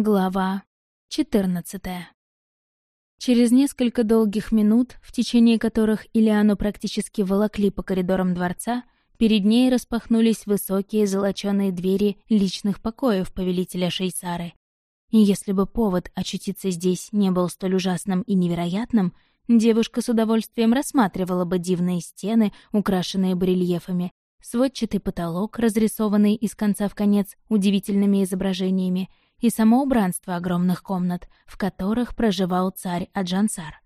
Глава 14 Через несколько долгих минут, в течение которых Ильяну практически волокли по коридорам дворца, перед ней распахнулись высокие золочёные двери личных покоев повелителя Шейсары. И если бы повод очутиться здесь не был столь ужасным и невероятным, девушка с удовольствием рассматривала бы дивные стены, украшенные барельефами, сводчатый потолок, разрисованный из конца в конец удивительными изображениями, и само убранство огромных комнат, в которых проживал царь Аджансар.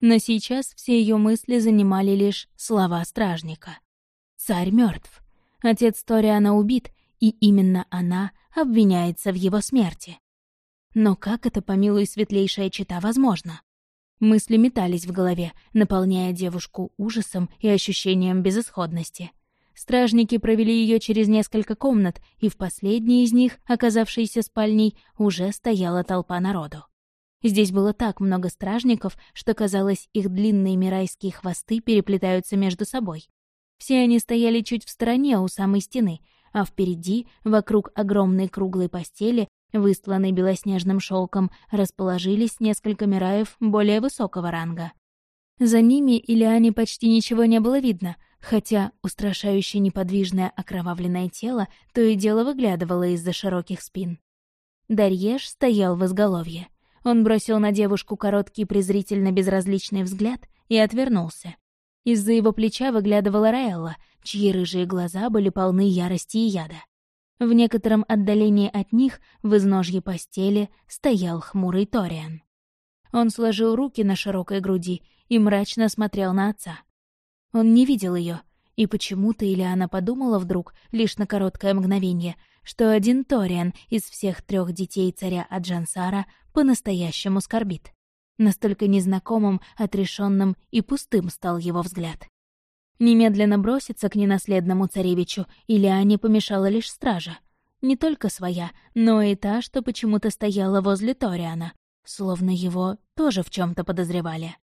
Но сейчас все ее мысли занимали лишь слова стражника. Царь мертв. Отец Ториана убит, и именно она обвиняется в его смерти. Но как это, помилуй светлейшая чита, возможно? Мысли метались в голове, наполняя девушку ужасом и ощущением безысходности — Стражники провели ее через несколько комнат, и в последней из них, оказавшейся спальней, уже стояла толпа народу. Здесь было так много стражников, что, казалось, их длинные мирайские хвосты переплетаются между собой. Все они стояли чуть в стороне у самой стены, а впереди, вокруг огромной круглой постели, выстланной белоснежным шелком, расположились несколько мираев более высокого ранга. За ними Илиане почти ничего не было видно, хотя устрашающе неподвижное окровавленное тело то и дело выглядывало из-за широких спин. Дарьеш стоял в изголовье. Он бросил на девушку короткий презрительно безразличный взгляд и отвернулся. Из-за его плеча выглядывала Раэлла, чьи рыжие глаза были полны ярости и яда. В некотором отдалении от них, в изножье постели, стоял хмурый Ториан. Он сложил руки на широкой груди и мрачно смотрел на отца. Он не видел ее, и почему-то Ильяна подумала вдруг, лишь на короткое мгновение, что один Ториан из всех трех детей царя Аджансара по-настоящему скорбит. Настолько незнакомым, отрешенным и пустым стал его взгляд. Немедленно броситься к ненаследному царевичу Ильяне помешала лишь стража. Не только своя, но и та, что почему-то стояла возле Ториана, словно его тоже в чем то подозревали.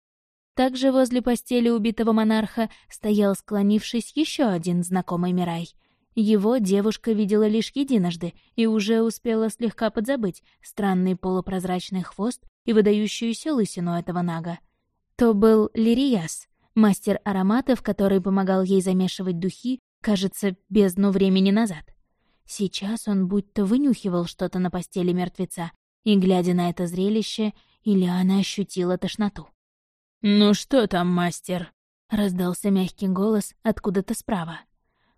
Также возле постели убитого монарха стоял, склонившись, еще один знакомый Мирай. Его девушка видела лишь единожды и уже успела слегка подзабыть странный полупрозрачный хвост и выдающуюся лысину этого нага. То был Лирияс, мастер ароматов, который помогал ей замешивать духи, кажется, бездну времени назад. Сейчас он будто вынюхивал что-то на постели мертвеца, и, глядя на это зрелище, Ильяна ощутила тошноту. «Ну что там, мастер?» — раздался мягкий голос откуда-то справа.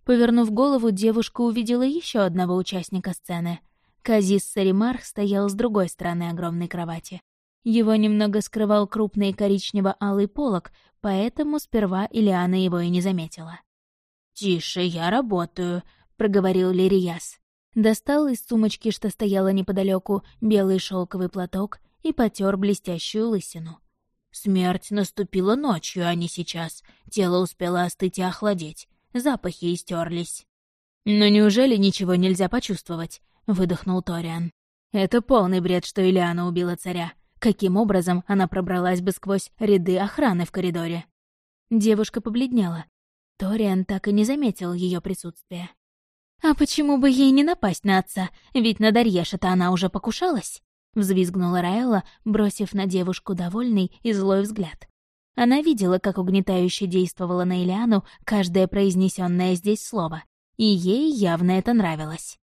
Повернув голову, девушка увидела еще одного участника сцены. Казис Саримарх стоял с другой стороны огромной кровати. Его немного скрывал крупный коричнево-алый полог, поэтому сперва Илиана его и не заметила. «Тише, я работаю», — проговорил Лирияс. Достал из сумочки, что стояла неподалеку, белый шелковый платок и потер блестящую лысину. Смерть наступила ночью, а не сейчас. Тело успело остыть и охладеть. Запахи истерлись. «Но неужели ничего нельзя почувствовать?» — выдохнул Ториан. «Это полный бред, что Ильяна убила царя. Каким образом она пробралась бы сквозь ряды охраны в коридоре?» Девушка побледнела. Ториан так и не заметил ее присутствия. «А почему бы ей не напасть на отца? Ведь на Дарьеша-то она уже покушалась?» — взвизгнула Раэла, бросив на девушку довольный и злой взгляд. Она видела, как угнетающе действовала на Ильяну каждое произнесенное здесь слово, и ей явно это нравилось.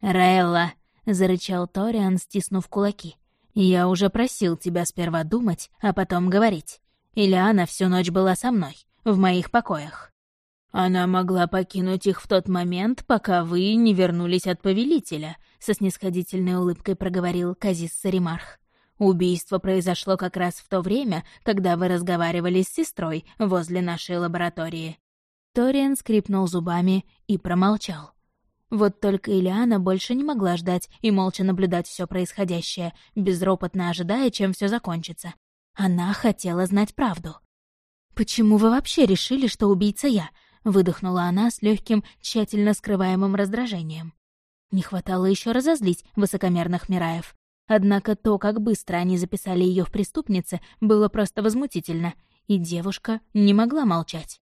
«Раэлла!» — зарычал Ториан, стиснув кулаки. «Я уже просил тебя сперва думать, а потом говорить. Ильяна всю ночь была со мной, в моих покоях. Она могла покинуть их в тот момент, пока вы не вернулись от повелителя, со снисходительной улыбкой проговорил Казис Саримарх. «Убийство произошло как раз в то время, когда вы разговаривали с сестрой возле нашей лаборатории». Ториан скрипнул зубами и промолчал. Вот только Ильяна больше не могла ждать и молча наблюдать все происходящее, безропотно ожидая, чем все закончится. Она хотела знать правду. «Почему вы вообще решили, что убийца я?» — выдохнула она с легким, тщательно скрываемым раздражением. Не хватало еще разозлить высокомерных Мираев. Однако то, как быстро они записали ее в преступнице, было просто возмутительно, и девушка не могла молчать.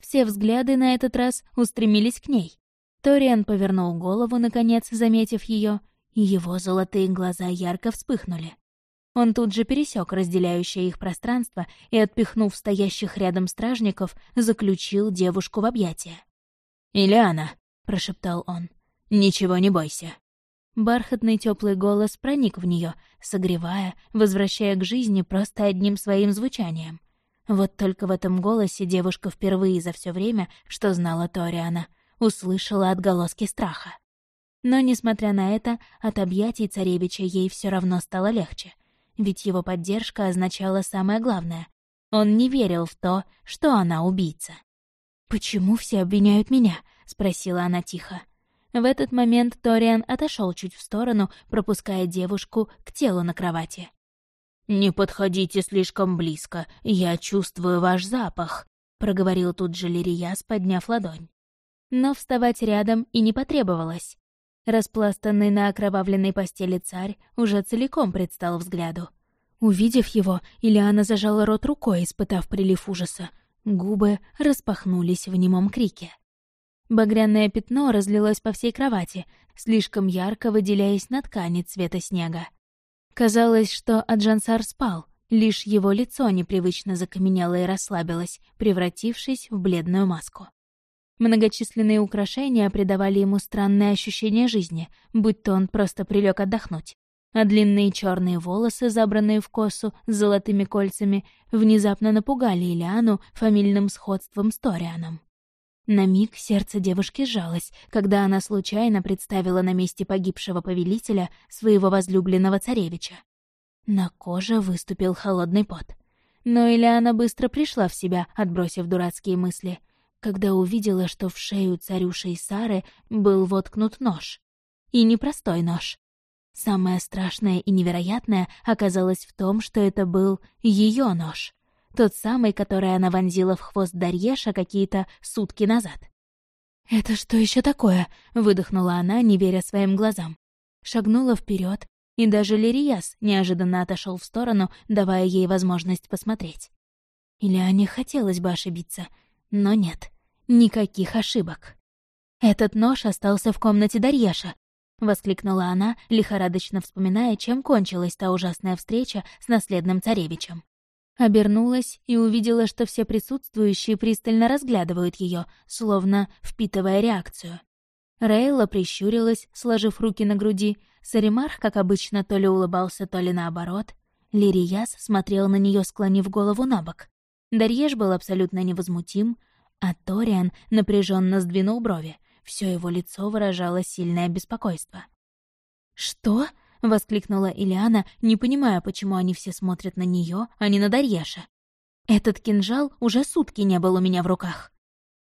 Все взгляды на этот раз устремились к ней. Ториан повернул голову, наконец, заметив ее, и его золотые глаза ярко вспыхнули. Он тут же пересек разделяющее их пространство и, отпихнув стоящих рядом стражников, заключил девушку в объятия. «Ильяна», — прошептал он, — «ничего не бойся». Бархатный теплый голос проник в нее, согревая, возвращая к жизни просто одним своим звучанием. Вот только в этом голосе девушка впервые за все время, что знала Ториана, услышала отголоски страха. Но, несмотря на это, от объятий царевича ей все равно стало легче — ведь его поддержка означала самое главное. Он не верил в то, что она убийца. «Почему все обвиняют меня?» — спросила она тихо. В этот момент Ториан отошел чуть в сторону, пропуская девушку к телу на кровати. «Не подходите слишком близко, я чувствую ваш запах», — проговорил тут же Лирияс, подняв ладонь. Но вставать рядом и не потребовалось. Распластанный на окровавленной постели царь уже целиком предстал взгляду. Увидев его, Ильяна зажала рот рукой, испытав прилив ужаса. Губы распахнулись в немом крике. Багряное пятно разлилось по всей кровати, слишком ярко выделяясь на ткани цвета снега. Казалось, что Аджансар спал, лишь его лицо непривычно закаменело и расслабилось, превратившись в бледную маску. Многочисленные украшения придавали ему странное ощущение жизни, будь то он просто прилег отдохнуть. А длинные черные волосы, забранные в косу с золотыми кольцами, внезапно напугали Ильяну фамильным сходством с Торианом. На миг сердце девушки сжалось, когда она случайно представила на месте погибшего повелителя своего возлюбленного царевича. На коже выступил холодный пот. Но Ильяна быстро пришла в себя, отбросив дурацкие мысли — когда увидела, что в шею царюши Сары был воткнут нож. И непростой нож. Самое страшное и невероятное оказалось в том, что это был ее нож. Тот самый, который она вонзила в хвост Дарьеша какие-то сутки назад. «Это что еще такое?» — выдохнула она, не веря своим глазам. Шагнула вперед, и даже Лириас неожиданно отошел в сторону, давая ей возможность посмотреть. Или Ане хотелось бы ошибиться — но нет, никаких ошибок. «Этот нож остался в комнате Дарьеша», — воскликнула она, лихорадочно вспоминая, чем кончилась та ужасная встреча с наследным царевичем. Обернулась и увидела, что все присутствующие пристально разглядывают ее, словно впитывая реакцию. Рейла прищурилась, сложив руки на груди. Саримарх, как обычно, то ли улыбался, то ли наоборот. Лирияс смотрел на нее, склонив голову на бок. Дарьеш был абсолютно невозмутим, а Ториан напряженно сдвинул брови. Все его лицо выражало сильное беспокойство. «Что?» — воскликнула Ильяна, не понимая, почему они все смотрят на нее, а не на Дарьеша. «Этот кинжал уже сутки не был у меня в руках».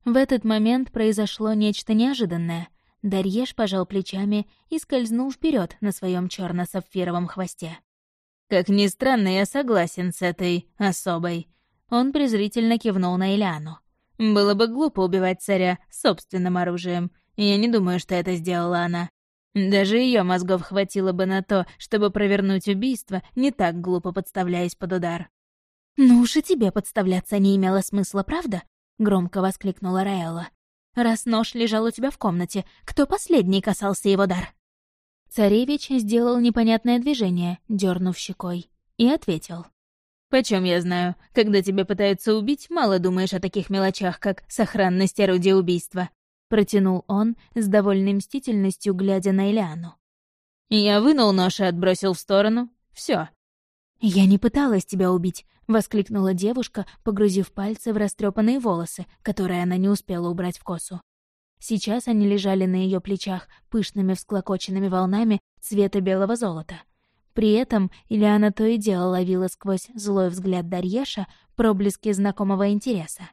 В этот момент произошло нечто неожиданное. Дарьеш пожал плечами и скользнул вперед на своем черно сапфировом хвосте. «Как ни странно, я согласен с этой особой», он презрительно кивнул на Ильяну. «Было бы глупо убивать царя собственным оружием. Я не думаю, что это сделала она. Даже ее мозгов хватило бы на то, чтобы провернуть убийство, не так глупо подставляясь под удар». «Ну уж и тебе подставляться не имело смысла, правда?» — громко воскликнула Раэлла. «Раз нож лежал у тебя в комнате, кто последний касался его дар?» Царевич сделал непонятное движение, дернув щекой, и ответил. Почем я знаю? Когда тебя пытаются убить, мало думаешь о таких мелочах, как сохранность орудия убийства. Протянул он с довольной мстительностью, глядя на Элиану. Я вынул нож и отбросил в сторону. Все. «Я не пыталась тебя убить», — воскликнула девушка, погрузив пальцы в растрепанные волосы, которые она не успела убрать в косу. Сейчас они лежали на ее плечах пышными всклокоченными волнами цвета белого золота. При этом Ильяна то и дело ловила сквозь злой взгляд Дарьеша проблески знакомого интереса.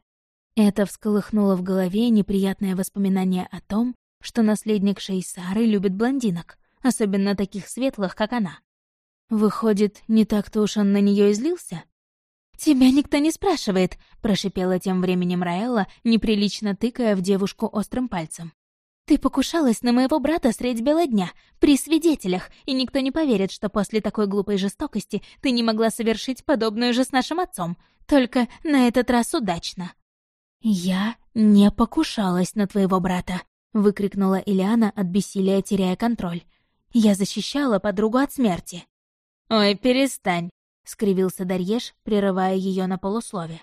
Это всколыхнуло в голове неприятное воспоминание о том, что наследник Шейсары любит блондинок, особенно таких светлых, как она. Выходит, не так-то уж он на нее излился? «Тебя никто не спрашивает», — прошипела тем временем Раэлла, неприлично тыкая в девушку острым пальцем. Ты покушалась на моего брата средь бела дня, при свидетелях, и никто не поверит, что после такой глупой жестокости ты не могла совершить подобную же с нашим отцом, только на этот раз удачно». «Я не покушалась на твоего брата», — выкрикнула Ильяна от бессилия, теряя контроль. Я защищала подругу от смерти». «Ой, перестань», — скривился Дарьеш, прерывая ее на полуслове.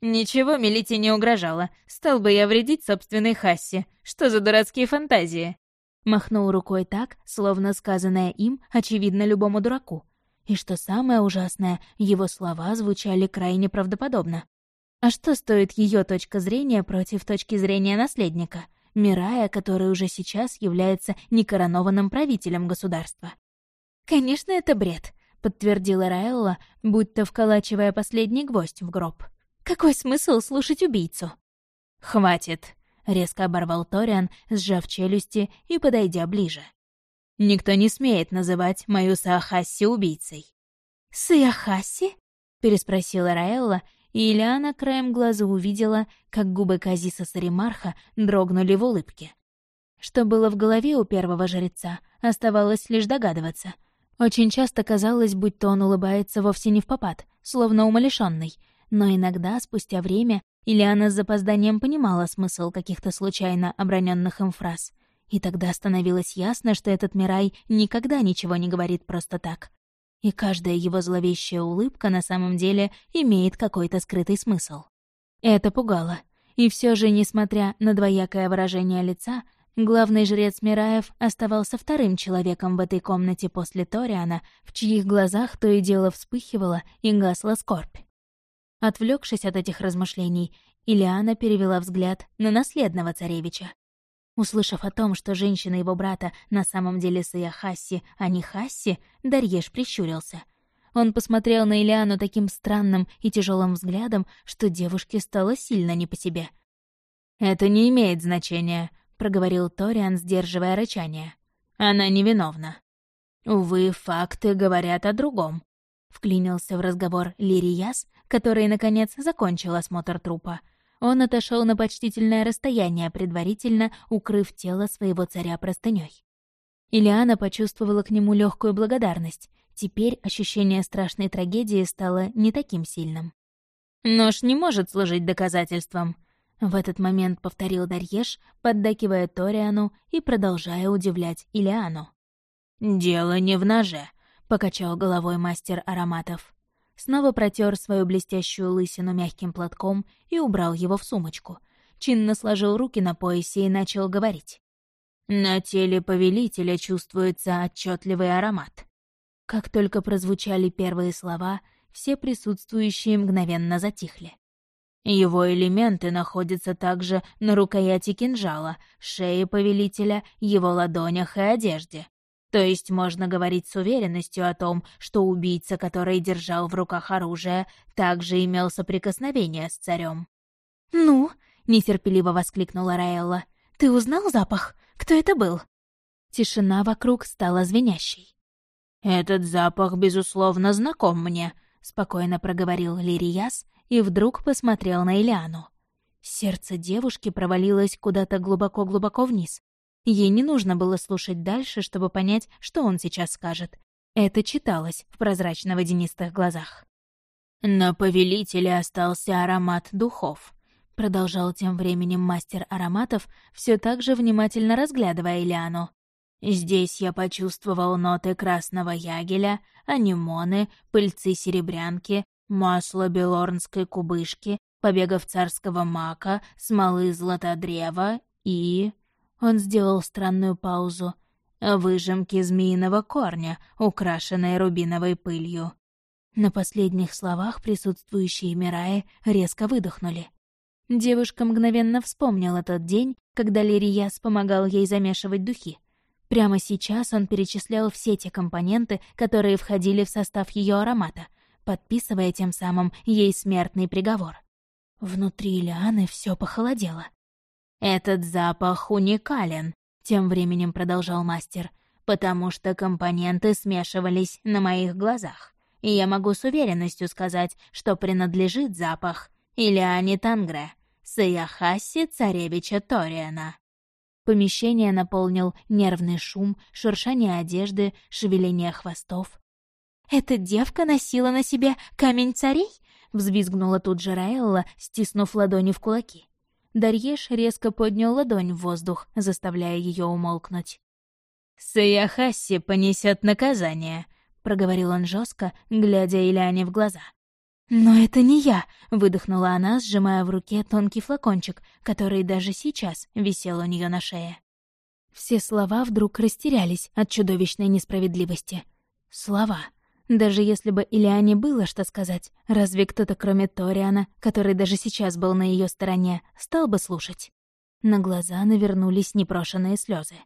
«Ничего Мелите не угрожало. Стал бы я вредить собственной Хассе. Что за дурацкие фантазии?» Махнул рукой так, словно сказанное им, очевидно любому дураку. И что самое ужасное, его слова звучали крайне правдоподобно. А что стоит ее точка зрения против точки зрения наследника, Мирая, который уже сейчас является некоронованным правителем государства? «Конечно, это бред», — подтвердила Раэлла, будто вколачивая последний гвоздь в гроб. «Какой смысл слушать убийцу?» «Хватит», — резко оборвал Ториан, сжав челюсти и подойдя ближе. «Никто не смеет называть мою Саахасси убийцей». «Саахасси?» — переспросила Раэлла, и Ильяна краем глаза увидела, как губы Казиса Саримарха дрогнули в улыбке. Что было в голове у первого жреца, оставалось лишь догадываться. Очень часто казалось, будто он улыбается вовсе не в попад, словно умалишённый, но иногда, спустя время, Ильяна с запозданием понимала смысл каких-то случайно оброненных им фраз. И тогда становилось ясно, что этот Мирай никогда ничего не говорит просто так и каждая его зловещая улыбка на самом деле имеет какой-то скрытый смысл. Это пугало. И все же, несмотря на двоякое выражение лица, главный жрец Мираев оставался вторым человеком в этой комнате после Ториана, в чьих глазах то и дело вспыхивала и гасла скорбь. Отвлекшись от этих размышлений, Илиана перевела взгляд на наследного царевича. Услышав о том, что женщина его брата на самом деле Сая Хасси, а не Хасси, Дарьеш прищурился. Он посмотрел на Ильяну таким странным и тяжелым взглядом, что девушке стало сильно не по себе. «Это не имеет значения», — проговорил Ториан, сдерживая рычание. «Она невиновна». «Увы, факты говорят о другом», — вклинился в разговор Лирияс, который, наконец, закончил осмотр трупа — он отошел на почтительное расстояние, предварительно укрыв тело своего царя простыней. Илиана почувствовала к нему легкую благодарность. Теперь ощущение страшной трагедии стало не таким сильным. «Нож не может служить доказательством», — в этот момент повторил Дарьеш, поддакивая Ториану и продолжая удивлять Илиану. «Дело не в ноже», — покачал головой мастер ароматов снова протер свою блестящую лысину мягким платком и убрал его в сумочку. Чинно сложил руки на поясе и начал говорить. На теле повелителя чувствуется отчетливый аромат. Как только прозвучали первые слова, все присутствующие мгновенно затихли. Его элементы находятся также на рукояти кинжала, шее повелителя, его ладонях и одежде. То есть можно говорить с уверенностью о том, что убийца, который держал в руках оружие, также имел соприкосновение с царем. «Ну?» — нетерпеливо воскликнула Раэлла. «Ты узнал запах? Кто это был?» Тишина вокруг стала звенящей. «Этот запах, безусловно, знаком мне», — спокойно проговорил Лирияс и вдруг посмотрел на Ильяну. Сердце девушки провалилось куда-то глубоко-глубоко вниз. Ей не нужно было слушать дальше, чтобы понять, что он сейчас скажет. Это читалось в прозрачно-водянистых глазах. «На повелителе остался аромат духов», — продолжал тем временем мастер ароматов, все так же внимательно разглядывая Ильяну. «Здесь я почувствовал ноты красного ягеля, анимоны, пыльцы серебрянки, масло белорнской кубышки, побегов царского мака, смолы златодрева и...» Он сделал странную паузу. «Выжимки змеиного корня, украшенные рубиновой пылью». На последних словах присутствующие Мираи резко выдохнули. Девушка мгновенно вспомнила тот день, когда Лирияс помогал ей замешивать духи. Прямо сейчас он перечислял все те компоненты, которые входили в состав ее аромата, подписывая тем самым ей смертный приговор. Внутри Лианы все похолодело. «Этот запах уникален», — тем временем продолжал мастер, «потому что компоненты смешивались на моих глазах, и я могу с уверенностью сказать, что принадлежит запах Илиане Тангре, Саяхаси царевича Ториана». Помещение наполнил нервный шум, шуршание одежды, шевеление хвостов. «Эта девка носила на себе камень царей?» — взвизгнула тут же Раэлла, стиснув ладони в кулаки. Дарьеш резко поднял ладонь в воздух, заставляя ее умолкнуть. «Саяхаси понесет наказание», — проговорил он жестко, глядя Ильяне в глаза. «Но это не я!» — выдохнула она, сжимая в руке тонкий флакончик, который даже сейчас висел у нее на шее. Все слова вдруг растерялись от чудовищной несправедливости. Слова. Даже если бы Ильяне было что сказать, разве кто-то, кроме Ториана, который даже сейчас был на ее стороне, стал бы слушать? На глаза навернулись непрошенные слезы.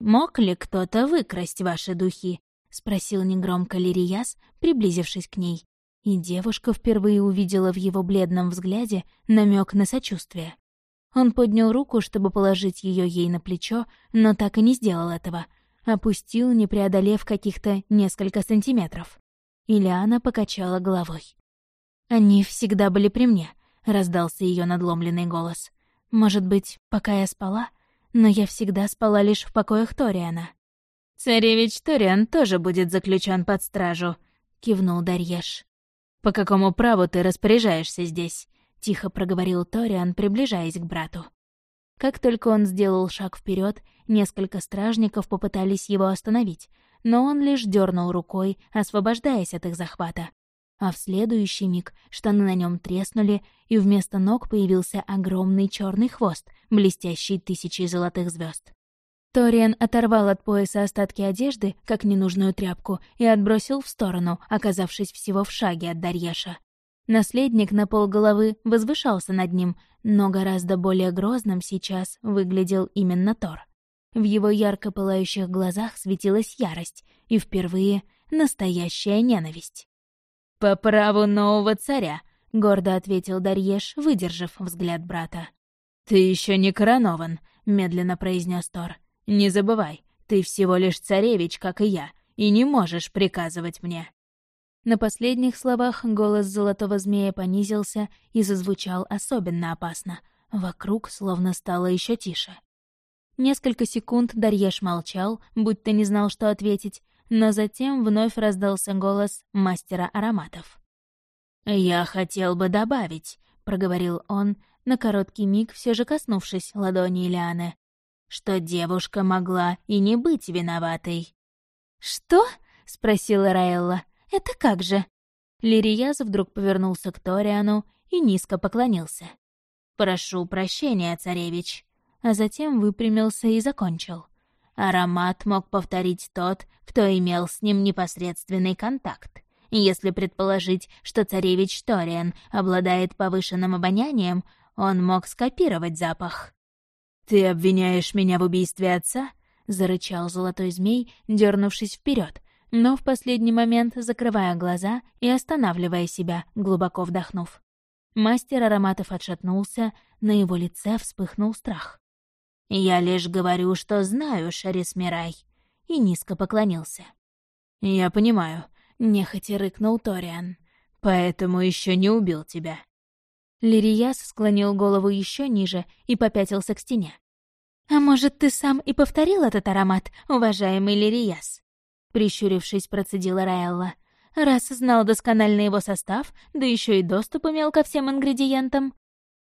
«Мог ли кто-то выкрасть ваши духи?» — спросил негромко Лирияс, приблизившись к ней. И девушка впервые увидела в его бледном взгляде намек на сочувствие. Он поднял руку, чтобы положить ее ей на плечо, но так и не сделал этого. Опустил, не преодолев каких-то несколько сантиметров. Ильяна покачала головой. «Они всегда были при мне», — раздался ее надломленный голос. «Может быть, пока я спала?» но я всегда спала лишь в покоях Ториана. «Царевич Ториан тоже будет заключен под стражу», — кивнул Дарьеш. «По какому праву ты распоряжаешься здесь?» — тихо проговорил Ториан, приближаясь к брату. Как только он сделал шаг вперед, несколько стражников попытались его остановить, но он лишь дернул рукой, освобождаясь от их захвата а в следующий миг штаны на нем треснули, и вместо ног появился огромный черный хвост, блестящий тысячей золотых звезд. Ториан оторвал от пояса остатки одежды, как ненужную тряпку, и отбросил в сторону, оказавшись всего в шаге от Дарьеша. Наследник на полголовы возвышался над ним, но гораздо более грозным сейчас выглядел именно Тор. В его ярко пылающих глазах светилась ярость, и впервые настоящая ненависть. «По праву нового царя», — гордо ответил Дарьеш, выдержав взгляд брата. «Ты еще не коронован», — медленно произнес Тор. «Не забывай, ты всего лишь царевич, как и я, и не можешь приказывать мне». На последних словах голос золотого змея понизился и зазвучал особенно опасно. Вокруг словно стало еще тише. Несколько секунд Дарьеш молчал, будто не знал, что ответить, но затем вновь раздался голос мастера ароматов. «Я хотел бы добавить», — проговорил он, на короткий миг все же коснувшись ладони Ильяны, что девушка могла и не быть виноватой. «Что?» — спросила Раэлла. «Это как же?» Лирияз вдруг повернулся к Ториану и низко поклонился. «Прошу прощения, царевич», а затем выпрямился и закончил. Аромат мог повторить тот, кто имел с ним непосредственный контакт. Если предположить, что царевич Ториан обладает повышенным обонянием, он мог скопировать запах. «Ты обвиняешь меня в убийстве отца?» — зарычал золотой змей, дернувшись вперед, но в последний момент закрывая глаза и останавливая себя, глубоко вдохнув. Мастер ароматов отшатнулся, на его лице вспыхнул страх. «Я лишь говорю, что знаю, Шарис Мирай», и низко поклонился. «Я понимаю», — нехотя рыкнул Ториан. «Поэтому еще не убил тебя». Лирияс склонил голову еще ниже и попятился к стене. «А может, ты сам и повторил этот аромат, уважаемый Лирияс?» Прищурившись, процедила Раэлла. «Раз знал досконально его состав, да еще и доступ имел ко всем ингредиентам».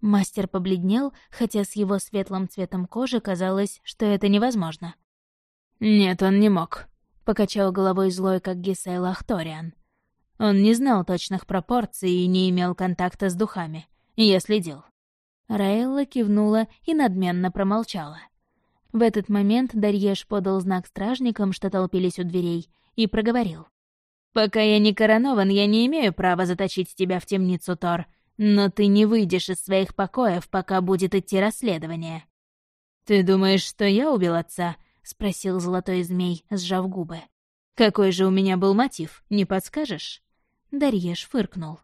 Мастер побледнел, хотя с его светлым цветом кожи казалось, что это невозможно. «Нет, он не мог», — покачал головой злой, как Гисей Лахториан. Он не знал точных пропорций и не имел контакта с духами. Я следил. Раэлла кивнула и надменно промолчала. В этот момент Дарьеш подал знак стражникам, что толпились у дверей, и проговорил. «Пока я не коронован, я не имею права заточить тебя в темницу, Тор, но ты не выйдешь из своих покоев, пока будет идти расследование». «Ты думаешь, что я убил отца?» — спросил золотой змей, сжав губы. «Какой же у меня был мотив, не подскажешь?» Дарьеш фыркнул.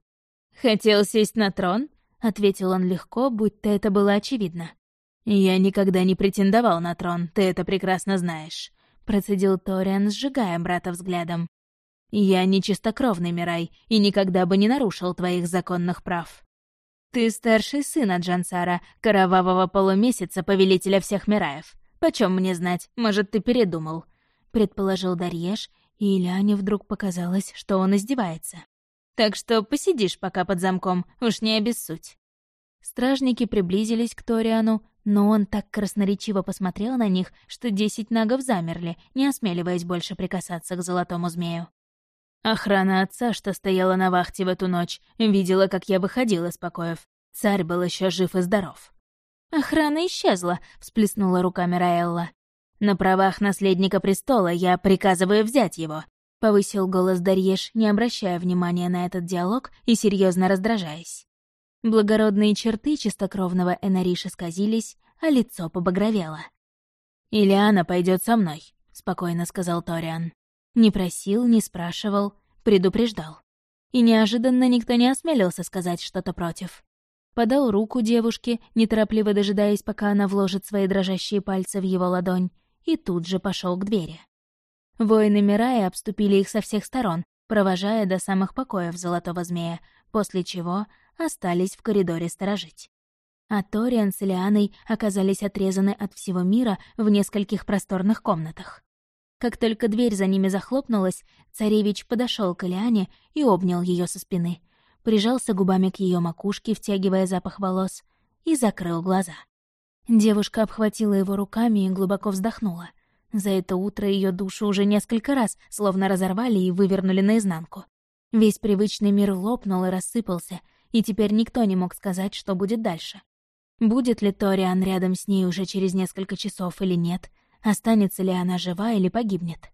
«Хотел сесть на трон?» — ответил он легко, будто это было очевидно. «Я никогда не претендовал на трон, ты это прекрасно знаешь», — процедил Ториан, сжигая брата взглядом. Я не чистокровный Мирай и никогда бы не нарушил твоих законных прав. Ты старший сын Аджансара, кровавого полумесяца, повелителя всех Мираев. Почем мне знать, может, ты передумал?» Предположил Дарьеш, и Иляне вдруг показалось, что он издевается. «Так что посидишь пока под замком, уж не обессудь». Стражники приблизились к Ториану, но он так красноречиво посмотрел на них, что десять нагов замерли, не осмеливаясь больше прикасаться к золотому змею. Охрана отца, что стояла на вахте в эту ночь, видела, как я выходил из покоев. Царь был еще жив и здоров. «Охрана исчезла», — всплеснула руками Раэлла. «На правах наследника престола я приказываю взять его», — повысил голос Дарьеш, не обращая внимания на этот диалог и серьезно раздражаясь. Благородные черты чистокровного Энариша сказились, а лицо побагровело. «Илиана пойдет со мной», — спокойно сказал Ториан. Не просил, не спрашивал, предупреждал. И неожиданно никто не осмелился сказать что-то против. Подал руку девушке, неторопливо дожидаясь, пока она вложит свои дрожащие пальцы в его ладонь, и тут же пошел к двери. Воины Мирая обступили их со всех сторон, провожая до самых покоев Золотого Змея, после чего остались в коридоре сторожить. А Ториан с Лианой оказались отрезаны от всего мира в нескольких просторных комнатах. Как только дверь за ними захлопнулась, царевич подошел к Лиане и обнял ее со спины, прижался губами к ее макушке, втягивая запах волос, и закрыл глаза. Девушка обхватила его руками и глубоко вздохнула. За это утро ее душу уже несколько раз словно разорвали и вывернули наизнанку. Весь привычный мир лопнул и рассыпался, и теперь никто не мог сказать, что будет дальше. Будет ли Ториан рядом с ней уже через несколько часов или нет, останется ли она жива или погибнет.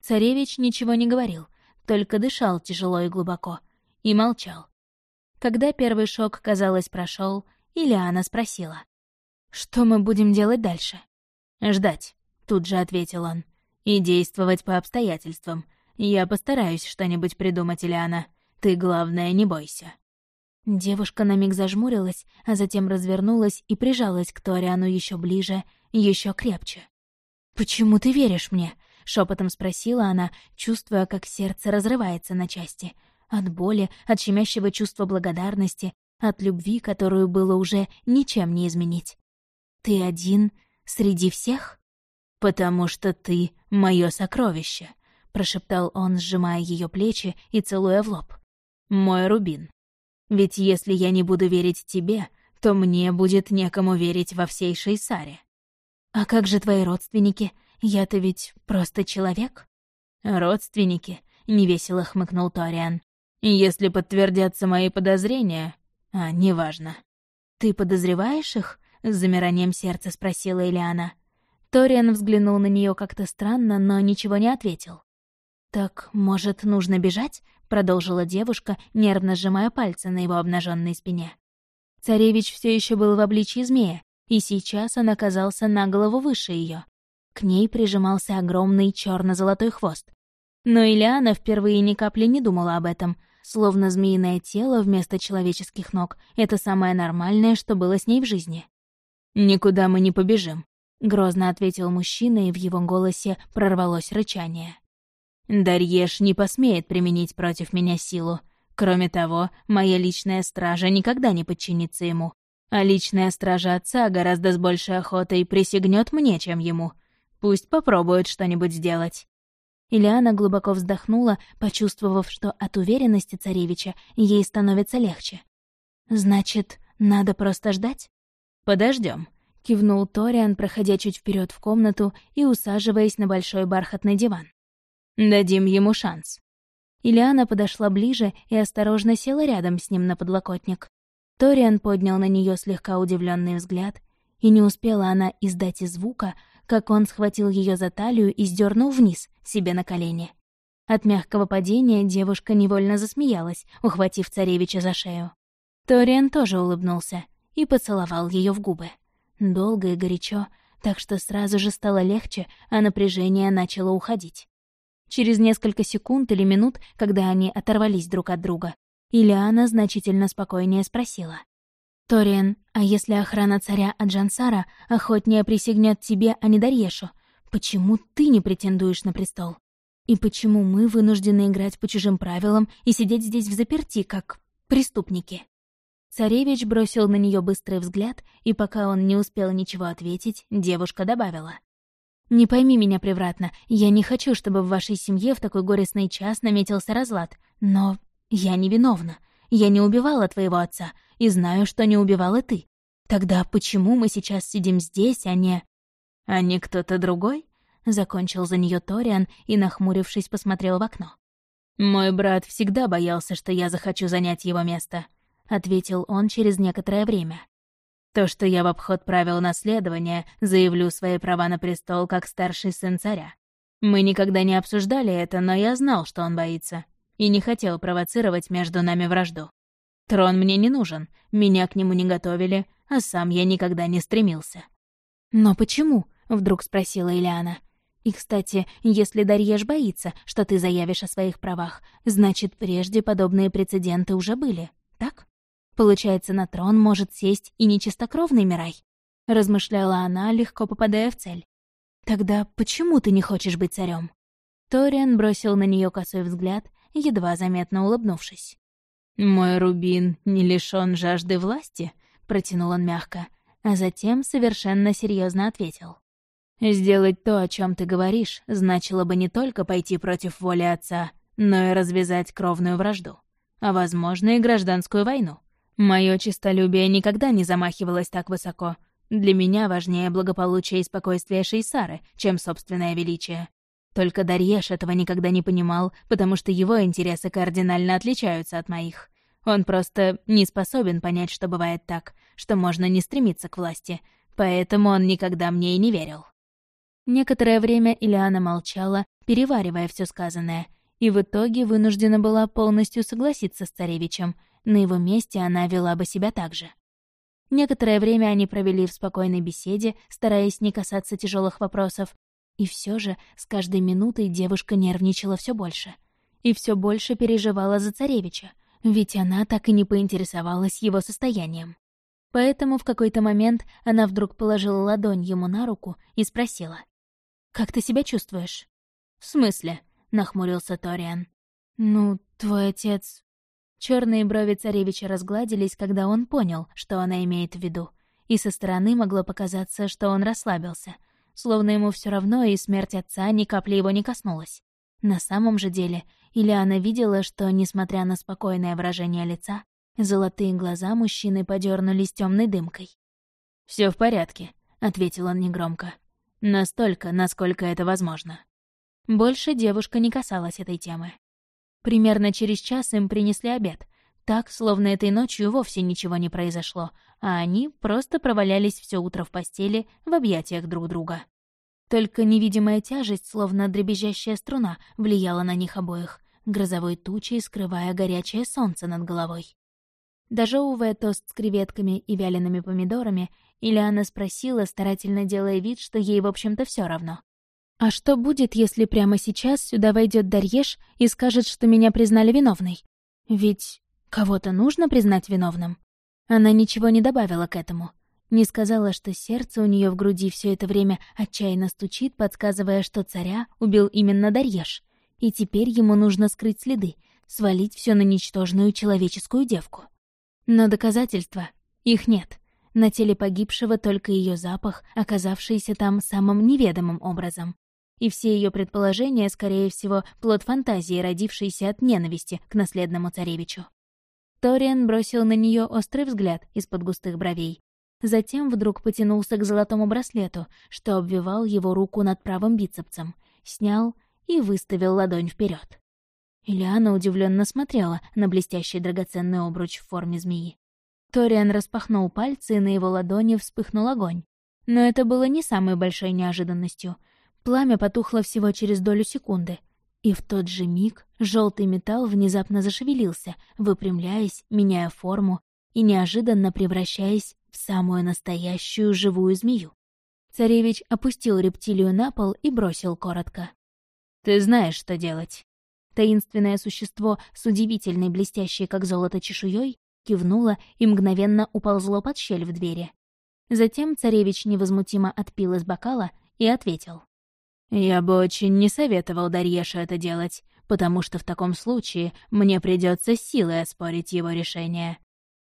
Царевич ничего не говорил, только дышал тяжело и глубоко, и молчал. Когда первый шок, казалось, прошел, Ильяна спросила. «Что мы будем делать дальше?» «Ждать», — тут же ответил он. «И действовать по обстоятельствам. Я постараюсь что-нибудь придумать, Ильяна. Ты, главное, не бойся». Девушка на миг зажмурилась, а затем развернулась и прижалась к Ториану еще ближе, еще крепче. «Почему ты веришь мне?» — шепотом спросила она, чувствуя, как сердце разрывается на части. От боли, от щемящего чувства благодарности, от любви, которую было уже ничем не изменить. «Ты один среди всех?» «Потому что ты — мое сокровище», — прошептал он, сжимая ее плечи и целуя в лоб. «Мой рубин. Ведь если я не буду верить тебе, то мне будет некому верить во всей Шейсаре. А как же твои родственники? Я-то ведь просто человек. Родственники, невесело хмыкнул Ториан. Если подтвердятся мои подозрения, а, неважно. Ты подозреваешь их? С замиранием сердца спросила Элиана. Ториан взглянул на нее как-то странно, но ничего не ответил. «Так, может, нужно бежать?» — продолжила девушка, нервно сжимая пальцы на его обнаженной спине. Царевич все еще был в обличье змея, и сейчас он оказался на голову выше ее. К ней прижимался огромный черно золотой хвост. Но Ильяна впервые ни капли не думала об этом, словно змеиное тело вместо человеческих ног — это самое нормальное, что было с ней в жизни. «Никуда мы не побежим», — грозно ответил мужчина, и в его голосе прорвалось рычание. Дарьеш не посмеет применить против меня силу. Кроме того, моя личная стража никогда не подчинится ему. А личная стража отца гораздо с большей охотой присягнет мне, чем ему. Пусть попробует что-нибудь сделать». Ильяна глубоко вздохнула, почувствовав, что от уверенности царевича ей становится легче. «Значит, надо просто ждать?» Подождем, кивнул Ториан, проходя чуть вперед в комнату и усаживаясь на большой бархатный диван. Дадим ему шанс. Ильяна подошла ближе и осторожно села рядом с ним на подлокотник. Ториан поднял на нее слегка удивленный взгляд, и не успела она издать и звука, как он схватил ее за талию и сдернул вниз, себе на колени. От мягкого падения девушка невольно засмеялась, ухватив царевича за шею. Ториан тоже улыбнулся и поцеловал ее в губы. Долго и горячо, так что сразу же стало легче, а напряжение начало уходить. Через несколько секунд или минут, когда они оторвались друг от друга, Ильяна значительно спокойнее спросила. «Ториан, а если охрана царя Аджансара охотнее присягнет тебе, а не Дарьешу, почему ты не претендуешь на престол? И почему мы вынуждены играть по чужим правилам и сидеть здесь в заперти, как преступники?» Царевич бросил на нее быстрый взгляд, и пока он не успел ничего ответить, девушка добавила. «Не пойми меня превратно, я не хочу, чтобы в вашей семье в такой горестный час наметился разлад, но я невиновна. Я не убивала твоего отца и знаю, что не убивала ты. Тогда почему мы сейчас сидим здесь, а не...» «А не кто-то другой?» — закончил за нее Ториан и, нахмурившись, посмотрел в окно. «Мой брат всегда боялся, что я захочу занять его место», — ответил он через некоторое время. «То, что я в обход правил наследования, заявлю свои права на престол как старший сын царя. Мы никогда не обсуждали это, но я знал, что он боится, и не хотел провоцировать между нами вражду. Трон мне не нужен, меня к нему не готовили, а сам я никогда не стремился». «Но почему?» — вдруг спросила Ильяна. И, кстати, если Дарьеш боится, что ты заявишь о своих правах, значит, прежде подобные прецеденты уже были? Получается, на трон может сесть и нечистокровный Мирай. Размышляла она, легко попадая в цель. Тогда почему ты не хочешь быть царем? Ториан бросил на нее косой взгляд, едва заметно улыбнувшись. «Мой Рубин не лишён жажды власти», — протянул он мягко, а затем совершенно серьезно ответил. Сделать то, о чем ты говоришь, значило бы не только пойти против воли отца, но и развязать кровную вражду, а, возможно, и гражданскую войну. Мое честолюбие никогда не замахивалось так высоко. Для меня важнее благополучие и спокойствие Шейсары, чем собственное величие. Только Дарьеш этого никогда не понимал, потому что его интересы кардинально отличаются от моих. Он просто не способен понять, что бывает так, что можно не стремиться к власти, поэтому он никогда мне и не верил. Некоторое время Ильяна молчала, переваривая все сказанное, и в итоге вынуждена была полностью согласиться с царевичем. На его месте она вела бы себя так же. Некоторое время они провели в спокойной беседе, стараясь не касаться тяжелых вопросов, и все же с каждой минутой девушка нервничала все больше. И все больше переживала за царевича, ведь она так и не поинтересовалась его состоянием. Поэтому в какой-то момент она вдруг положила ладонь ему на руку и спросила. Как ты себя чувствуешь?» «В смысле?» — нахмурился Ториан. «Ну, твой отец...» Черные брови царевича разгладились, когда он понял, что она имеет в виду, и со стороны могло показаться, что он расслабился, словно ему все равно и смерть отца ни капли его не коснулась. На самом же деле, Ильяна видела, что, несмотря на спокойное выражение лица, золотые глаза мужчины подернулись темной дымкой. Все в порядке», — ответил он негромко. Настолько, насколько это возможно. Больше девушка не касалась этой темы. Примерно через час им принесли обед. Так, словно этой ночью вовсе ничего не произошло, а они просто провалялись все утро в постели в объятиях друг друга. Только невидимая тяжесть, словно дребезжащая струна, влияла на них обоих, грозовой тучей скрывая горячее солнце над головой. Дожевывая тост с креветками и вялеными помидорами, Ильяна спросила, старательно делая вид, что ей, в общем-то, все равно. «А что будет, если прямо сейчас сюда войдет Дарьеш и скажет, что меня признали виновной? Ведь кого-то нужно признать виновным?» Она ничего не добавила к этому. Не сказала, что сердце у нее в груди все это время отчаянно стучит, подсказывая, что царя убил именно Дарьеш. И теперь ему нужно скрыть следы, свалить все на ничтожную человеческую девку. Но доказательства их нет. На теле погибшего только ее запах, оказавшийся там самым неведомым образом. И все ее предположения, скорее всего, плод фантазии, родившейся от ненависти к наследному царевичу. Ториан бросил на нее острый взгляд из-под густых бровей. Затем вдруг потянулся к золотому браслету, что обвивал его руку над правым бицепсом, снял и выставил ладонь вперед. Ильяна удивленно смотрела на блестящий драгоценный обруч в форме змеи. Ториан распахнул пальцы, и на его ладони вспыхнул огонь. Но это было не самой большой неожиданностью. Пламя потухло всего через долю секунды. И в тот же миг желтый металл внезапно зашевелился, выпрямляясь, меняя форму и неожиданно превращаясь в самую настоящую живую змею. Царевич опустил рептилию на пол и бросил коротко. «Ты знаешь, что делать». Таинственное существо с удивительной блестящей, как золото, чешуей кивнуло и мгновенно уползло под щель в двери. Затем царевич невозмутимо отпил из бокала и ответил. «Я бы очень не советовал Дарьеше это делать, потому что в таком случае мне придется силой оспорить его решение».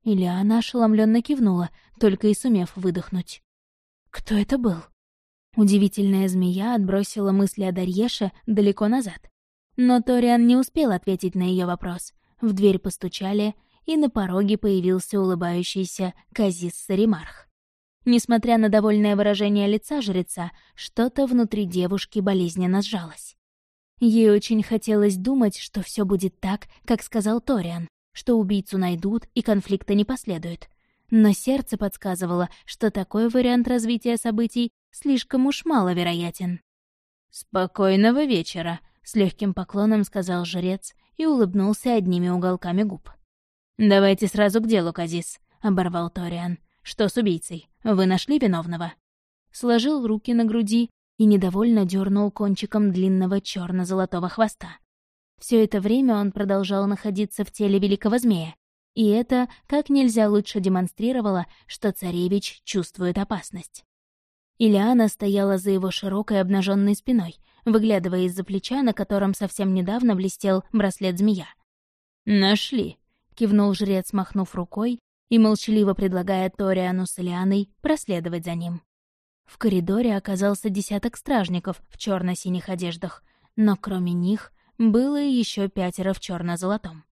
Ильяна ошеломленно кивнула, только и сумев выдохнуть. «Кто это был?» Удивительная змея отбросила мысли о Дарьеше далеко назад. Но Ториан не успел ответить на ее вопрос. В дверь постучали, и на пороге появился улыбающийся Казис Саримарх. Несмотря на довольное выражение лица жреца, что-то внутри девушки болезненно сжалось. Ей очень хотелось думать, что все будет так, как сказал Ториан, что убийцу найдут и конфликта не последует. Но сердце подсказывало, что такой вариант развития событий слишком уж маловероятен. «Спокойного вечера», — с легким поклоном сказал жрец и улыбнулся одними уголками губ. «Давайте сразу к делу, Казис», — оборвал Ториан. «Что с убийцей? Вы нашли виновного?» Сложил руки на груди и недовольно дернул кончиком длинного черно золотого хвоста. Все это время он продолжал находиться в теле великого змея, и это как нельзя лучше демонстрировало, что царевич чувствует опасность. Ильяна стояла за его широкой обнаженной спиной, выглядывая из-за плеча, на котором совсем недавно блестел браслет змея. «Нашли», — кивнул жрец, махнув рукой и молчаливо предлагая Ториану с Ильяной проследовать за ним. В коридоре оказался десяток стражников в черно синих одеждах, но кроме них было еще пятеро в черно золотом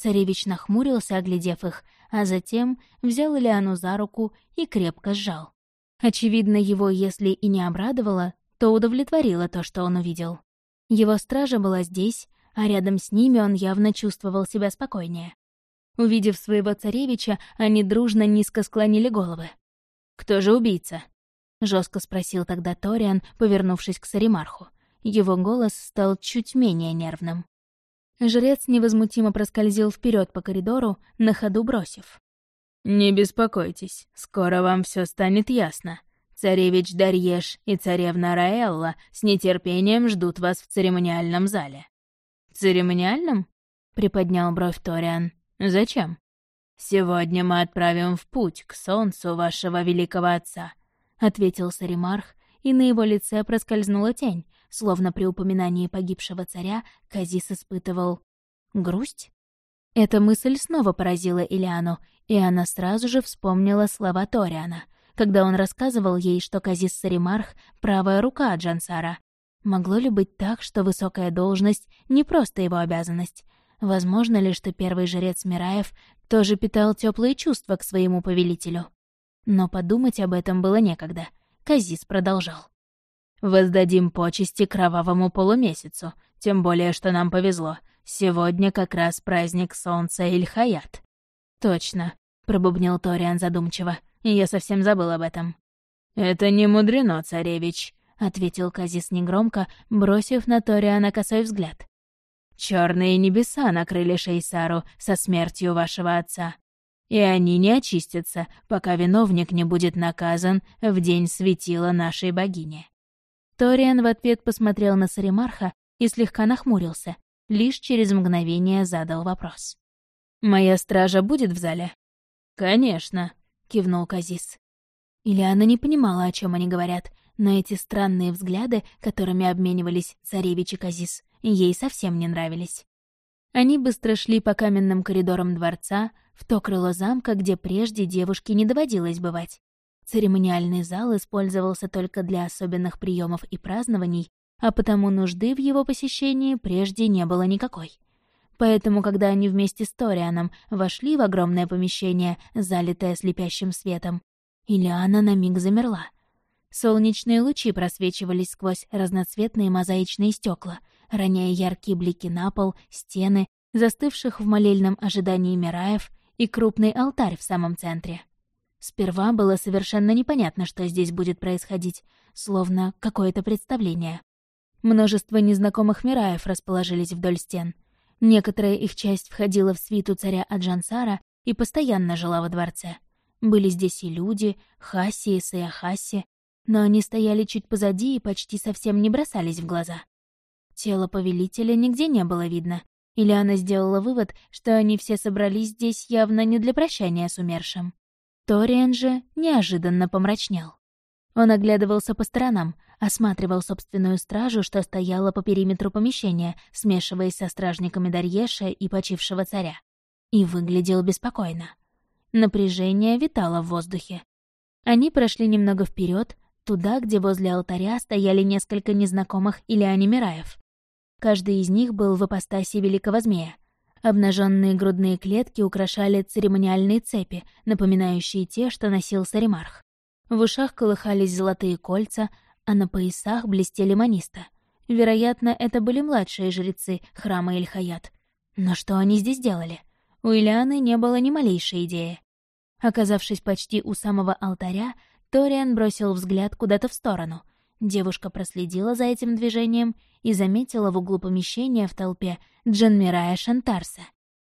Царевич нахмурился, оглядев их, а затем взял Ильяну за руку и крепко сжал. Очевидно, его, если и не обрадовало, то удовлетворило то, что он увидел. Его стража была здесь, а рядом с ними он явно чувствовал себя спокойнее. Увидев своего царевича, они дружно низко склонили головы. «Кто же убийца?» — жестко спросил тогда Ториан, повернувшись к Саримарху. Его голос стал чуть менее нервным. Жрец невозмутимо проскользил вперед по коридору, на ходу бросив. «Не беспокойтесь, скоро вам все станет ясно. Царевич Дарьеш и царевна Раэлла с нетерпением ждут вас в церемониальном зале». «Церемониальном?» — приподнял бровь Ториан. «Зачем?» «Сегодня мы отправим в путь к солнцу вашего великого отца», — ответил Саримарх, и на его лице проскользнула тень, словно при упоминании погибшего царя Казис испытывал грусть. Эта мысль снова поразила Илиану, и она сразу же вспомнила слова Ториана, когда он рассказывал ей, что Казис Саримарх — правая рука Джансара. Могло ли быть так, что высокая должность — не просто его обязанность? Возможно ли, что первый жрец Мираев тоже питал теплые чувства к своему повелителю? Но подумать об этом было некогда. Казис продолжал. «Воздадим почести кровавому полумесяцу, тем более, что нам повезло. Сегодня как раз праздник солнца Ильхаят». «Точно», — пробубнил Ториан задумчиво. «Я совсем забыл об этом». «Это не мудрено, царевич», — ответил Казис негромко, бросив на Ториана косой взгляд. Черные небеса накрыли Шейсару со смертью вашего отца. И они не очистятся, пока виновник не будет наказан в день светила нашей богини». Ториан в ответ посмотрел на Саримарха и слегка нахмурился, лишь через мгновение задал вопрос. «Моя стража будет в зале?» «Конечно», — кивнул Казис. Ильяна не понимала, о чем они говорят, но эти странные взгляды, которыми обменивались царевич и Казис, ей совсем не нравились. Они быстро шли по каменным коридорам дворца, в то крыло замка, где прежде девушке не доводилось бывать. Церемониальный зал использовался только для особенных приемов и празднований, а потому нужды в его посещении прежде не было никакой. Поэтому, когда они вместе с Торианом вошли в огромное помещение, залитое слепящим светом, Ильяна на миг замерла. Солнечные лучи просвечивались сквозь разноцветные мозаичные стекла, роняя яркие блики на пол, стены, застывших в молельном ожидании Мираев и крупный алтарь в самом центре. Сперва было совершенно непонятно, что здесь будет происходить, словно какое-то представление. Множество незнакомых Мираев расположились вдоль стен. Некоторая их часть входила в свиту царя Аджансара и постоянно жила во дворце. Были здесь и люди, Хаси и Саяхаси, но они стояли чуть позади и почти совсем не бросались в глаза. Тело повелителя нигде не было видно, Ильяна сделала вывод, что они все собрались здесь явно не для прощания с умершим. Ториан же неожиданно помрачнел. Он оглядывался по сторонам, осматривал собственную стражу, что стояла по периметру помещения, смешиваясь со стражниками Дарьеша и почившего царя. И выглядел беспокойно. Напряжение витало в воздухе. Они прошли немного вперед, туда, где возле алтаря стояли несколько незнакомых Ильяне Мираев. Каждый из них был в апостасе великого змея. Обнаженные грудные клетки украшали церемониальные цепи, напоминающие те, что носил Саримарх. В ушах колыхались золотые кольца, а на поясах блестели маниста. Вероятно, это были младшие жрецы храма Ильхаят. Но что они здесь делали? У Ильяны не было ни малейшей идеи. Оказавшись почти у самого алтаря, Ториан бросил взгляд куда-то в сторону. Девушка проследила за этим движением и заметила в углу помещения в толпе Джанмирая Шантарса,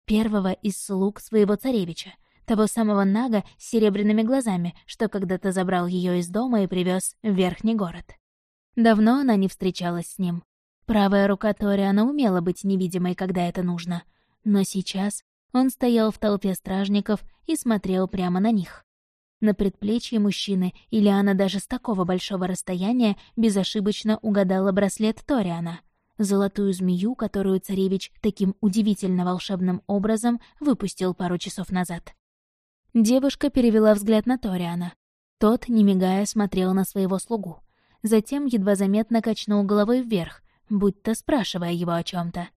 первого из слуг своего царевича, того самого Нага с серебряными глазами, что когда-то забрал ее из дома и привез в верхний город. Давно она не встречалась с ним. Правая рука Ториана умела быть невидимой, когда это нужно. Но сейчас он стоял в толпе стражников и смотрел прямо на них. На предплечье мужчины Ильяна даже с такого большого расстояния безошибочно угадала браслет Ториана — золотую змею, которую царевич таким удивительно волшебным образом выпустил пару часов назад. Девушка перевела взгляд на Ториана. Тот, не мигая, смотрел на своего слугу. Затем едва заметно качнул головой вверх, будто спрашивая его о чем то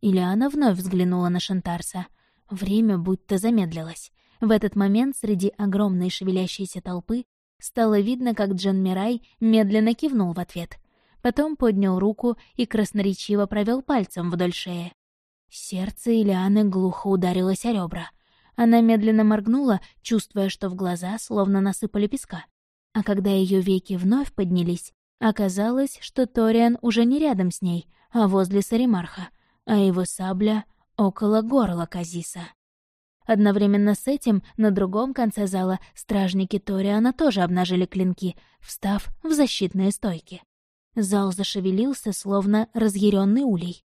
Ильяна вновь взглянула на Шантарса. Время будто замедлилось. В этот момент среди огромной шевелящейся толпы стало видно, как Джан Мирай медленно кивнул в ответ. Потом поднял руку и красноречиво провел пальцем вдоль шеи. Сердце Ильяны глухо ударилось о ребра. Она медленно моргнула, чувствуя, что в глаза словно насыпали песка. А когда ее веки вновь поднялись, оказалось, что Ториан уже не рядом с ней, а возле Саримарха, а его сабля — около горла Казиса. Одновременно с этим на другом конце зала стражники Ториана тоже обнажили клинки, встав в защитные стойки. Зал зашевелился, словно разъяренный улей.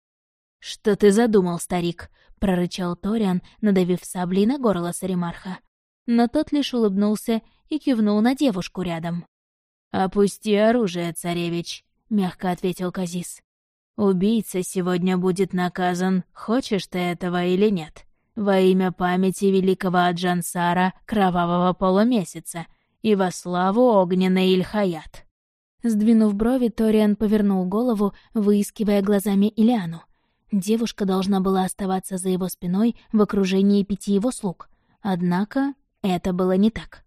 «Что ты задумал, старик?» — прорычал Ториан, надавив саблей на горло Саримарха. Но тот лишь улыбнулся и кивнул на девушку рядом. «Опусти оружие, царевич», — мягко ответил Казис. «Убийца сегодня будет наказан, хочешь ты этого или нет во имя памяти великого Аджансара Кровавого Полумесяца и во славу огненной Ильхаят». Сдвинув брови, Ториан повернул голову, выискивая глазами Ильяну. Девушка должна была оставаться за его спиной в окружении пяти его слуг. Однако это было не так.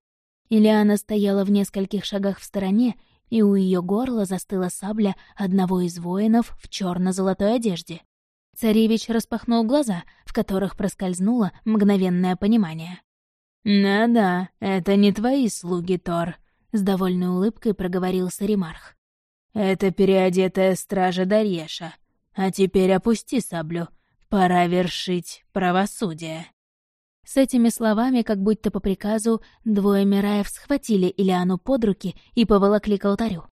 Ильяна стояла в нескольких шагах в стороне, и у ее горла застыла сабля одного из воинов в черно золотой одежде. Царевич распахнул глаза, в которых проскользнуло мгновенное понимание. «Да-да, это не твои слуги, Тор», — с довольной улыбкой проговорил Саримарх. «Это переодетая стража Дарьеша. А теперь опусти саблю. Пора вершить правосудие». С этими словами, как будто по приказу, двое Мираев схватили Илиану под руки и поволокли к алтарю.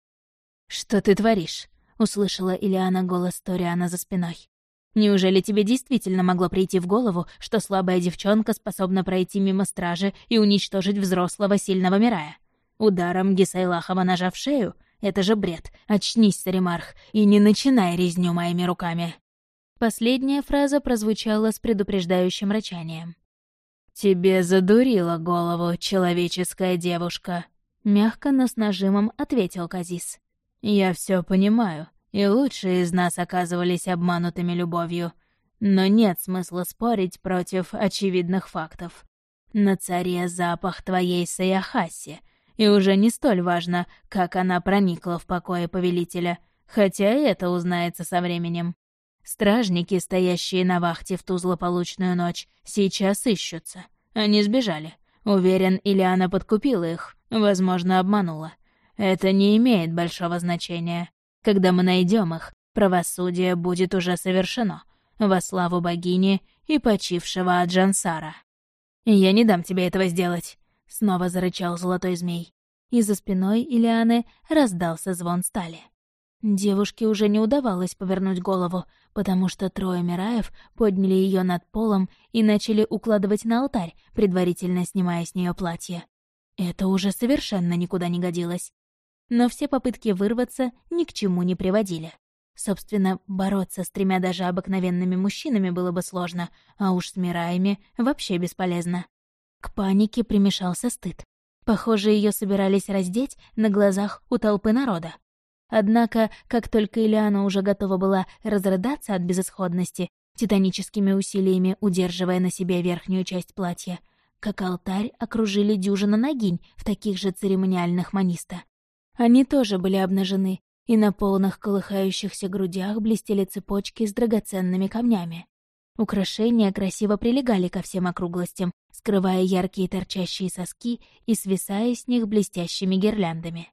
«Что ты творишь?» — услышала Илиана голос Ториана за спиной. Неужели тебе действительно могло прийти в голову, что слабая девчонка способна пройти мимо стражи и уничтожить взрослого сильного Мирая? Ударом Гисайлахова ножа в шею? Это же бред. Очнись, Саримарх, и не начинай резню моими руками. Последняя фраза прозвучала с предупреждающим рычанием. «Тебе задурила голову, человеческая девушка», — мягко, но с нажимом ответил Казис. «Я все понимаю и лучшие из нас оказывались обманутыми любовью. Но нет смысла спорить против очевидных фактов. На царе запах твоей Саяхаси, и уже не столь важно, как она проникла в покое повелителя, хотя и это узнается со временем. Стражники, стоящие на вахте в ту злополучную ночь, сейчас ищутся. Они сбежали. Уверен, Ильяна подкупила их, возможно, обманула. Это не имеет большого значения. Когда мы найдем их, правосудие будет уже совершено, во славу богини и почившего Аджансара. «Я не дам тебе этого сделать», — снова зарычал золотой змей. И за спиной Илианы раздался звон стали. Девушке уже не удавалось повернуть голову, потому что трое Мираев подняли ее над полом и начали укладывать на алтарь, предварительно снимая с нее платье. Это уже совершенно никуда не годилось но все попытки вырваться ни к чему не приводили. Собственно, бороться с тремя даже обыкновенными мужчинами было бы сложно, а уж с Мираями вообще бесполезно. К панике примешался стыд. Похоже, ее собирались раздеть на глазах у толпы народа. Однако, как только Ильяна уже готова была разрыдаться от безысходности, титаническими усилиями удерживая на себе верхнюю часть платья, как алтарь окружили дюжина ногинь в таких же церемониальных маниста. Они тоже были обнажены, и на полных колыхающихся грудях блестели цепочки с драгоценными камнями. Украшения красиво прилегали ко всем округлостям, скрывая яркие торчащие соски и свисая с них блестящими гирляндами.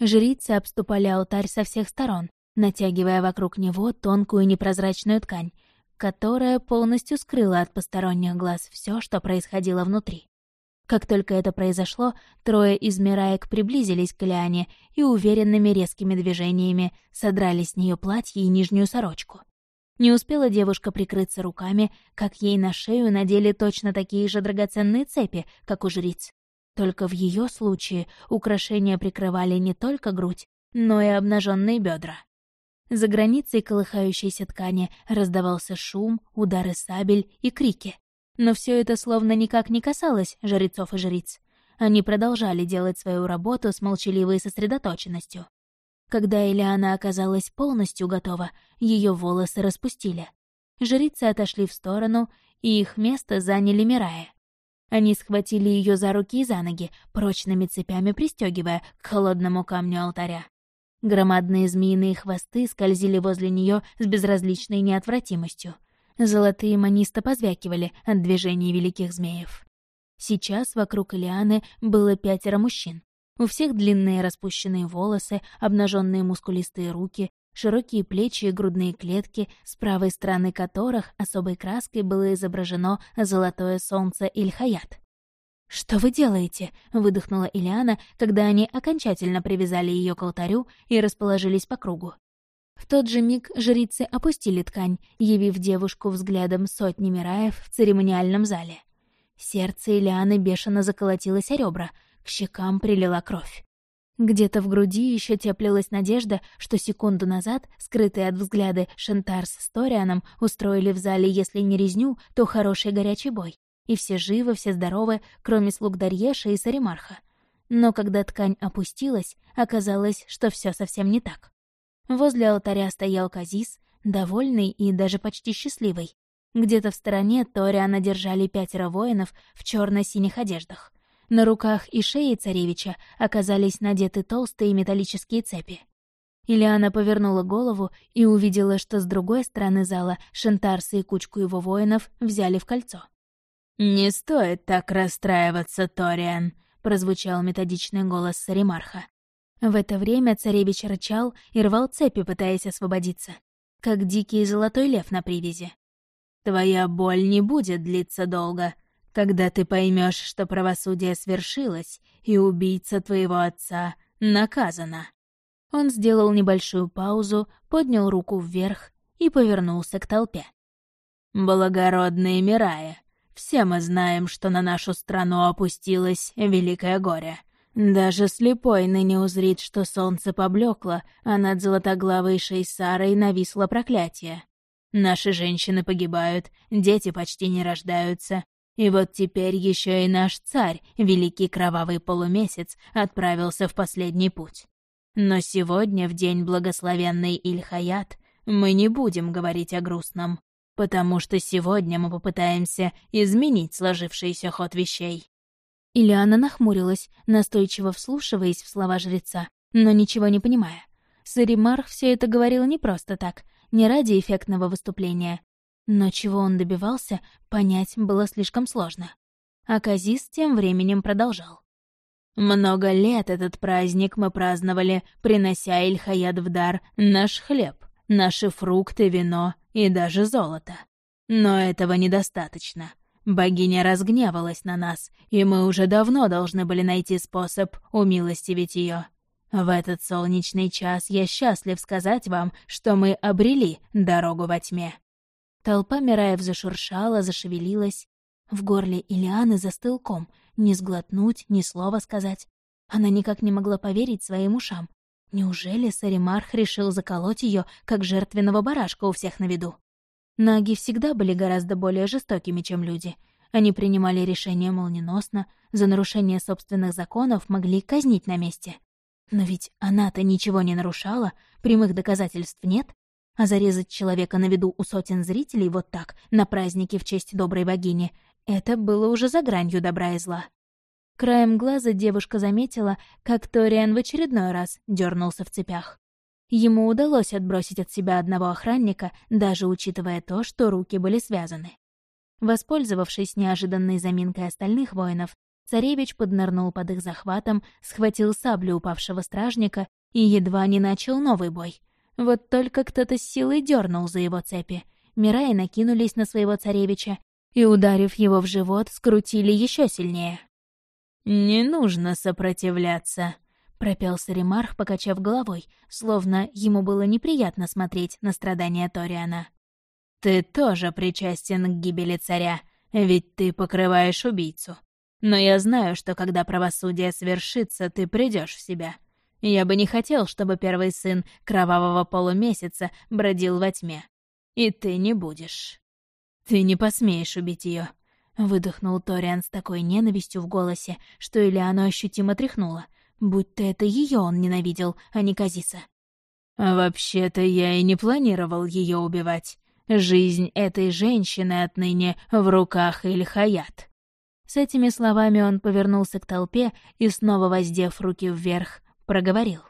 Жрицы обступали алтарь со всех сторон, натягивая вокруг него тонкую непрозрачную ткань, которая полностью скрыла от посторонних глаз все, что происходило внутри. Как только это произошло, трое из Мираек приблизились к Лиане и уверенными резкими движениями содрали с нее платье и нижнюю сорочку. Не успела девушка прикрыться руками, как ей на шею надели точно такие же драгоценные цепи, как у жриц. Только в ее случае украшения прикрывали не только грудь, но и обнаженные бедра. За границей колыхающейся ткани раздавался шум, удары сабель и крики. Но все это словно никак не касалось жрецов и жриц. Они продолжали делать свою работу с молчаливой сосредоточенностью. Когда Элиана оказалась полностью готова, ее волосы распустили. Жрицы отошли в сторону, и их место заняли Мирая. Они схватили ее за руки и за ноги, прочными цепями пристегивая к холодному камню алтаря. Громадные змеиные хвосты скользили возле нее с безразличной неотвратимостью. Золотые маниста позвякивали от движений великих змеев. Сейчас вокруг Илианы было пятеро мужчин. У всех длинные распущенные волосы, обнаженные мускулистые руки, широкие плечи и грудные клетки, с правой стороны которых особой краской было изображено золотое солнце Ильхаят. «Что вы делаете?» — выдохнула Ильяна, когда они окончательно привязали ее к алтарю и расположились по кругу. В тот же миг жрицы опустили ткань, явив девушку взглядом сотни мираев в церемониальном зале. Сердце Ильяны бешено заколотилось о ребра, к щекам прилила кровь. Где-то в груди еще теплилась надежда, что секунду назад, скрытые от взгляда Шантарс с Торианом, устроили в зале, если не резню, то хороший горячий бой и все живы, все здоровы, кроме слуг Дарьеша и Саримарха. Но когда ткань опустилась, оказалось, что все совсем не так. Возле алтаря стоял Казис, довольный и даже почти счастливый. Где-то в стороне Ториана держали пятеро воинов в черно синих одеждах. На руках и шее царевича оказались надеты толстые металлические цепи. Ильяна повернула голову и увидела, что с другой стороны зала Шентарса и кучку его воинов взяли в кольцо. «Не стоит так расстраиваться, Ториан», — прозвучал методичный голос Саримарха. В это время царевич рычал и рвал цепи, пытаясь освободиться, как дикий золотой лев на привязи. «Твоя боль не будет длиться долго. Когда ты поймешь, что правосудие свершилось, и убийца твоего отца наказана». Он сделал небольшую паузу, поднял руку вверх и повернулся к толпе. «Благородные Мирая, все мы знаем, что на нашу страну опустилось великое горе. Даже слепой ныне узрит, что солнце поблекло, а над золотоглавой Шейсарой нависло проклятие. Наши женщины погибают, дети почти не рождаются. И вот теперь еще и наш царь, великий кровавый полумесяц, отправился в последний путь. Но сегодня, в день благословенный Ильхаят, мы не будем говорить о грустном потому что сегодня мы попытаемся изменить сложившийся ход вещей». Ильяна нахмурилась, настойчиво вслушиваясь в слова жреца, но ничего не понимая. Саримарх все это говорил не просто так, не ради эффектного выступления. Но чего он добивался, понять было слишком сложно. А Казис тем временем продолжал. «Много лет этот праздник мы праздновали, принося Ильхаят в дар наш хлеб, наши фрукты, вино и даже золото. Но этого недостаточно. Богиня разгневалась на нас, и мы уже давно должны были найти способ умилостивить ее. В этот солнечный час я счастлив сказать вам, что мы обрели дорогу во тьме». Толпа Мираев зашуршала, зашевелилась. В горле Илианы застыл ком, ни сглотнуть, ни слова сказать. Она никак не могла поверить своим ушам. Неужели Саримарх решил заколоть ее, как жертвенного барашка у всех на виду? Наги всегда были гораздо более жестокими, чем люди. Они принимали решения молниеносно, за нарушение собственных законов могли казнить на месте. Но ведь она-то ничего не нарушала, прямых доказательств нет. А зарезать человека на виду у сотен зрителей вот так, на празднике в честь доброй богини, это было уже за гранью добра и зла. Краем глаза девушка заметила, как Ториан в очередной раз дернулся в цепях. Ему удалось отбросить от себя одного охранника, даже учитывая то, что руки были связаны. Воспользовавшись неожиданной заминкой остальных воинов, царевич поднырнул под их захватом, схватил саблю упавшего стражника и едва не начал новый бой. Вот только кто-то с силой дернул за его цепи. Мираи накинулись на своего царевича и, ударив его в живот, скрутили еще сильнее. «Не нужно сопротивляться», — пропел Саримарх, покачав головой, словно ему было неприятно смотреть на страдания Ториана. «Ты тоже причастен к гибели царя, ведь ты покрываешь убийцу. Но я знаю, что когда правосудие свершится, ты придешь в себя. Я бы не хотел, чтобы первый сын кровавого полумесяца бродил во тьме. И ты не будешь. Ты не посмеешь убить ее. Выдохнул Ториан с такой ненавистью в голосе, что Ильяну ощутимо тряхнула, будто это ее он ненавидел, а не Казиса. «Вообще-то я и не планировал ее убивать. Жизнь этой женщины отныне в руках Ильхаят». С этими словами он повернулся к толпе и, снова воздев руки вверх, проговорил.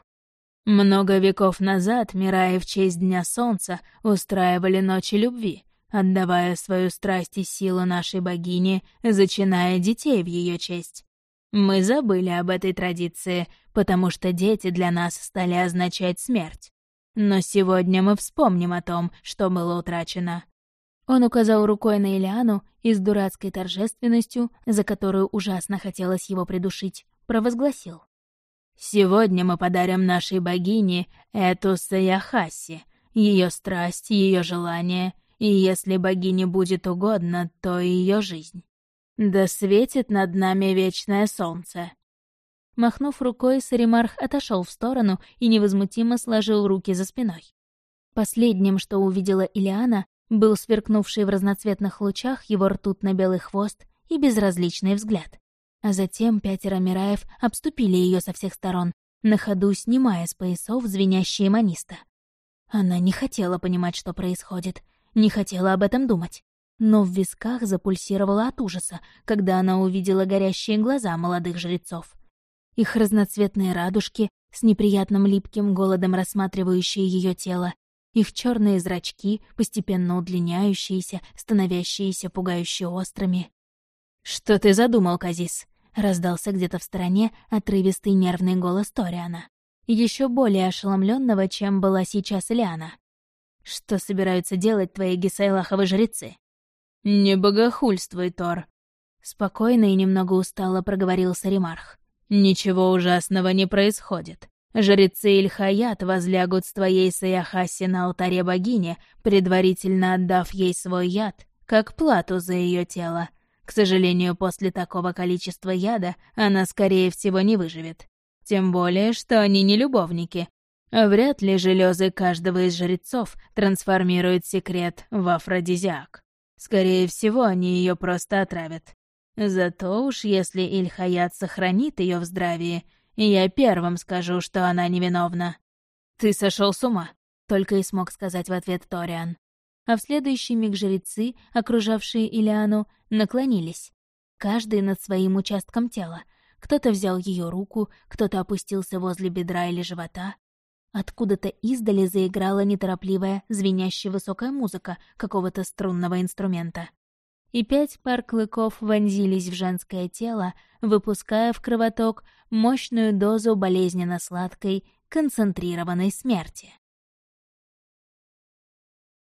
Много веков назад Мираи в честь Дня Солнца устраивали ночи любви, отдавая свою страсть и силу нашей богине, зачиная детей в ее честь. Мы забыли об этой традиции, потому что дети для нас стали означать смерть. Но сегодня мы вспомним о том, что было утрачено. Он указал рукой на Илиану и с дурацкой торжественностью, за которую ужасно хотелось его придушить, провозгласил. Сегодня мы подарим нашей богине эту Саяхаси, ее страсть, ее желание, и если богине будет угодно, то ее жизнь. Да светит над нами вечное солнце. Махнув рукой, Саримарх отошел в сторону и невозмутимо сложил руки за спиной. Последним, что увидела Илиана, был сверкнувший в разноцветных лучах его ртутно-белый хвост и безразличный взгляд. А затем пятеро Мираев обступили ее со всех сторон, на ходу снимая с поясов звенящие маниста. Она не хотела понимать, что происходит, не хотела об этом думать. Но в висках запульсировала от ужаса, когда она увидела горящие глаза молодых жрецов. Их разноцветные радужки, с неприятным липким голодом рассматривающие ее тело, их черные зрачки, постепенно удлиняющиеся, становящиеся пугающе острыми. «Что ты задумал, Казис?» — раздался где-то в стороне отрывистый нервный голос Ториана. Еще более ошеломленного, чем была сейчас Лиана. «Что собираются делать твои гисайлаховы жрецы?» «Не богохульствуй, Тор», — спокойно и немного устало проговорил Саримарх. «Ничего ужасного не происходит. Жрецы Ильхаят возлягут с твоей Саяхаси на алтаре богини, предварительно отдав ей свой яд, как плату за ее тело. К сожалению, после такого количества яда она, скорее всего, не выживет. Тем более, что они не любовники. Вряд ли железы каждого из жрецов трансформируют секрет в афродизиак. Скорее всего, они ее просто отравят. Зато уж если Ильхаят сохранит ее в здравии, я первым скажу, что она невиновна. «Ты сошел с ума», — только и смог сказать в ответ Ториан а в следующий миг жрецы, окружавшие Илиану, наклонились. Каждый над своим участком тела. Кто-то взял ее руку, кто-то опустился возле бедра или живота. Откуда-то издали заиграла неторопливая, звенящая высокая музыка какого-то струнного инструмента. И пять пар клыков вонзились в женское тело, выпуская в кровоток мощную дозу болезненно-сладкой, концентрированной смерти.